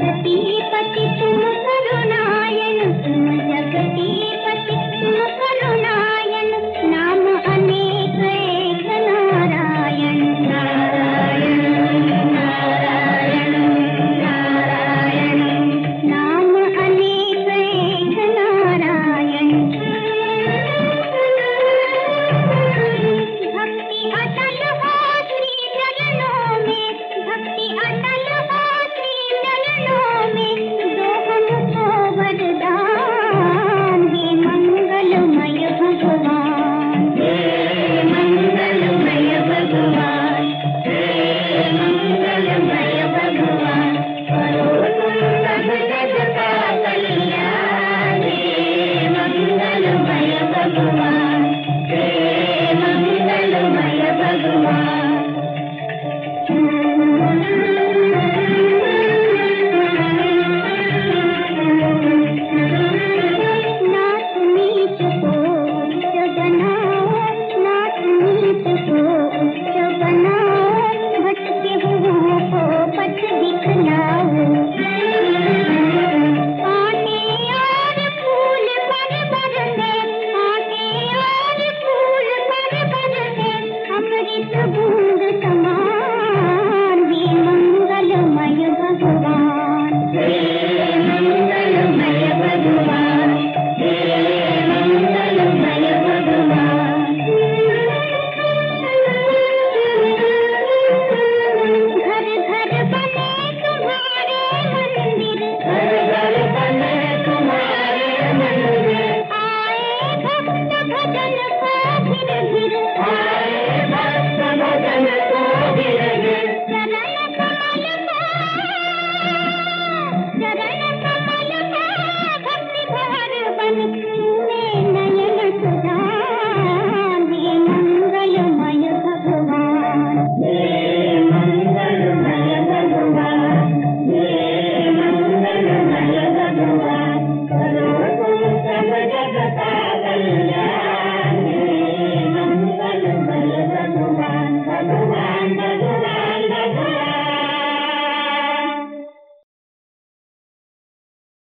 पति पति